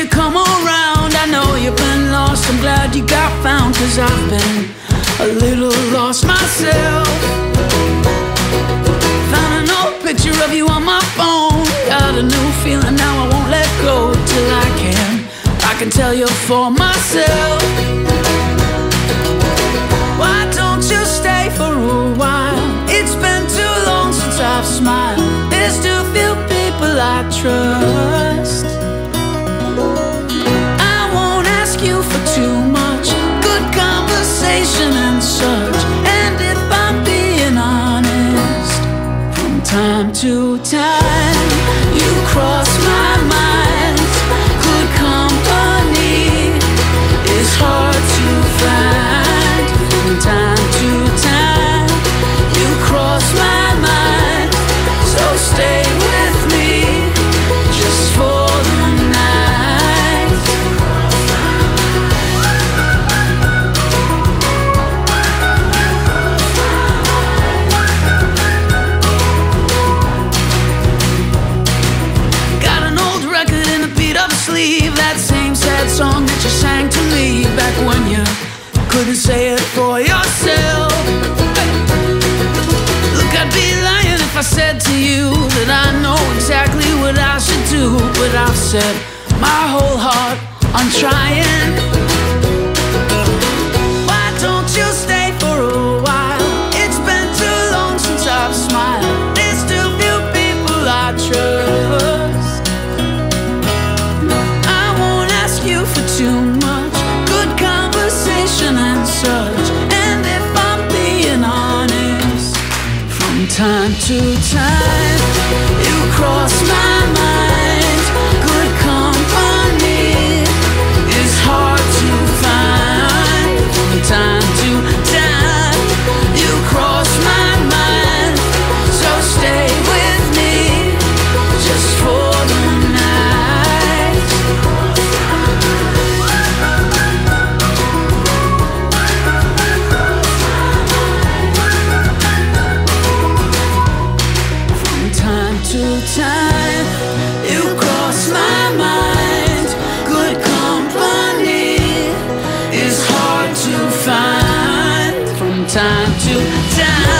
you come around. I know you've been lost, I'm glad you got found, cause I've been a little lost myself. Can tell you for myself. Why don't you stay for a while? It's been too long since I've smiled. There's too few people I trust. I won't ask you for too much. Good conversation and such. And if I'm being honest, from time to time, sleeve. That same sad song that you sang to me back when you couldn't say it for yourself. Hey. Look, I'd be lying if I said to you that I know exactly what I should do. But I've set my whole heart on trying. time to time.